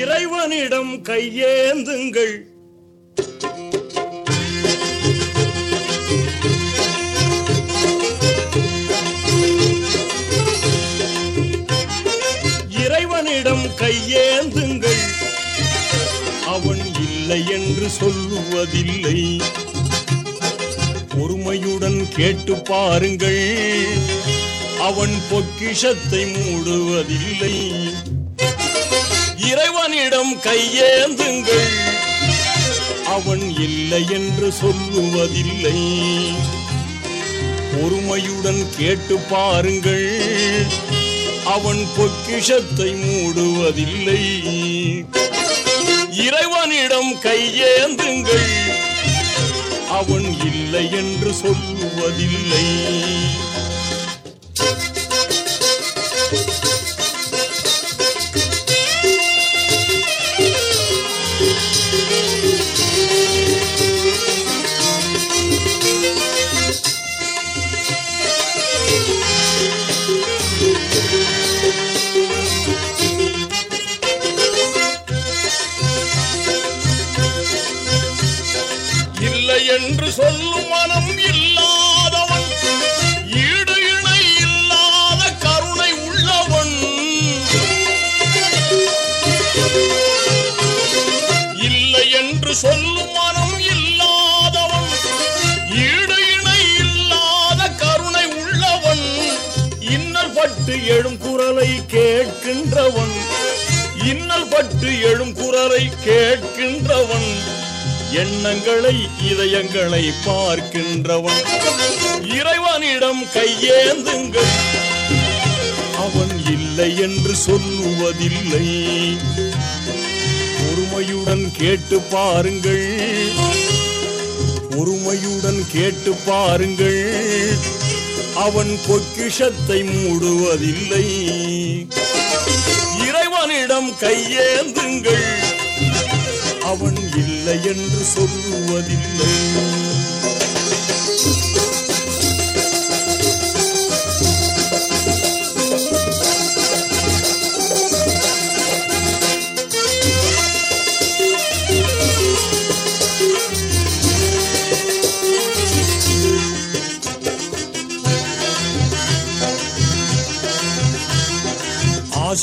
இறைவனிடம் கையேந்துங்கள். இறைவனிடம் கையேந்துங்கள். அவன் இல்லை என்று சொல்லுவதில்லை. பொறுமையுடன் கேட்டு பாருங்கள். அவன் பொக்கிஷத்தை மூடுவதில்லை. இறைவனிடம் கையேந்துங்கள். அவன் இல்லை என்று சொல்லுவதில்லை. பொறுமையுடன் கேட்டு பாருங்கள். அவன் பொக்கிஷத்தை மூடுவதில்லை. இறைவனிடம் கையேந்துங்கள். அவன் இல்லை என்று சொல்லுவதில்லை. பட்டு எழும் குரலை கேட்கின்றவன் இன்னல் பட்டு எழும் குரலை கேட்கின்றவன் எண்ணங்களை இதயங்களை பார்க்கின்றவன். இறைவனிடம் கையேந்துங்கள். அவன் இல்லை என்று சொல்லுவதில்லை. பொறுமையுடன் கேட்டு பாருங்கள். பொறுமையுடன் கேட்டு பாருங்கள். அவன் பொக்கிஷத்தை மூடுவதில்லை. இறைவனிடம் கையேந்துங்கள். அவன் இல்லை என்று சொல்லுவதில்லை.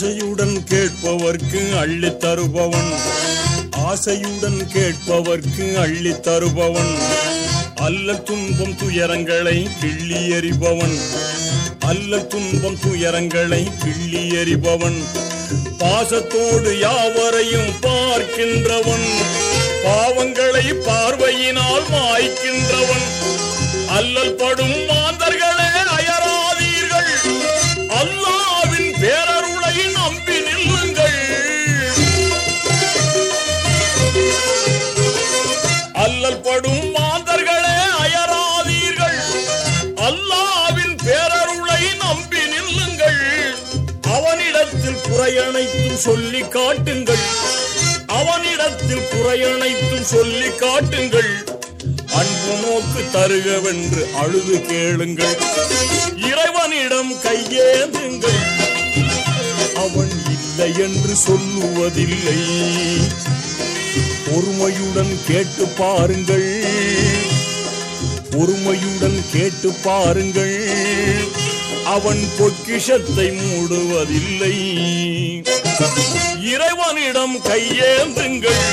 ஆசையுடன் கேட்பவர்க்கு அள்ளி தருபவன். ஆசையுடன் கேட்பவர்க்கு அள்ளி தருபவன். அல்ல துன்பம் துயரங்களை கிள்ளி எறிபவன். அல்ல துன்பம் துயரங்களை கிள்ளி எறிபவன். பாசத்தோடு யாவரையும் பார்க்கின்றவன். பாவங்களை பார்வையினால் மாய்க்கின்றவன். அல்லல் படும் அவனிடத்தில் குறையனைத்தும் சொல்லி காட்டுங்கள். அன்பு நோக்கு தருகவென்று அழுது கேளுங்கள். இறைவனிடம் கையேந்துங்கள். அவன் இல்லை என்று சொல்லுவதில்லை. பொறுமையுடன் கேட்டு பாருங்கள். பொறுமையுடன் கேட்டு பாருங்கள். அவன் பொக்கிஷத்தை மூடுவதில்லை. இறைவனிடம் கையேந்துங்கள்.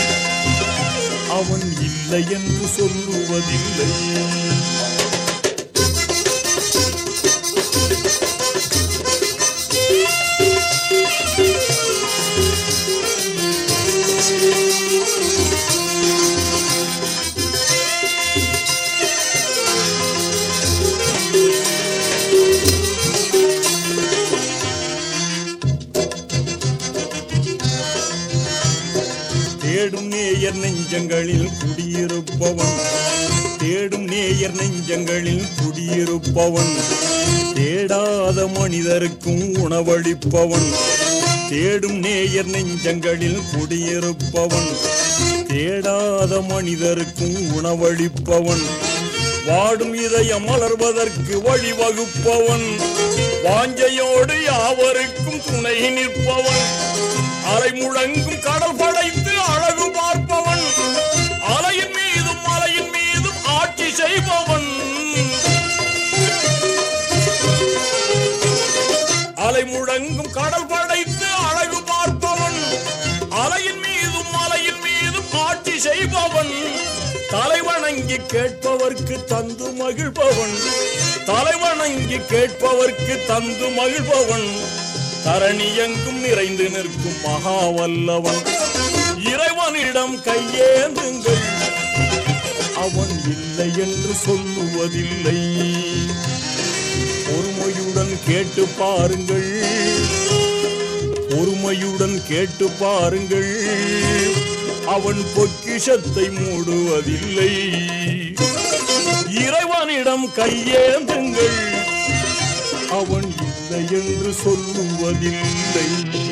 அவன் இல்லை என்று சொல்லுவதில்லை. தேடும் நேயர் நெஞ்சங்களில் குடியிருப்பவன். தேடும் நேயர் நெஞ்சங்களில் குடியிருப்பவன். தேடாத மனிதருக்கும் உணவளிப்பவன். தேடும் நேயர் நெஞ்சங்களில் குடியிருப்பவன். தேடாத மனிதருக்கும் உணவளிப்பவன். வாடும் இதயம் மலர்வதற்கு வழிவகுப்பவன். வாஞ்சையோடு யாவருக்கும் துணை நிற்பவன். அரை முழங்கும் கடல் தலைவணங்கி கேட்பவர்க்கு தந்து மகிழ்பவன். தலைவணங்கி கேட்பவர்க்கு தந்து மகிழ்பவன். தரணி எங்கும் நிறைந்து நிற்கும் மகாவல்லவன். இறைவனிடம் கையேந்துங்கள். அவன் இல்லை என்று சொல்லுவதில்லை. பொறுமையுடன் கேட்டு பாருங்கள். பொறுமையுடன் கேட்டு பாருங்கள். அவன் பொக்கிஷத்தை மூடுவதில்லை. இறைவனிடம் கையேந்துங்கள். அவன் இல்லை என்று சொல்லுவதில்லை.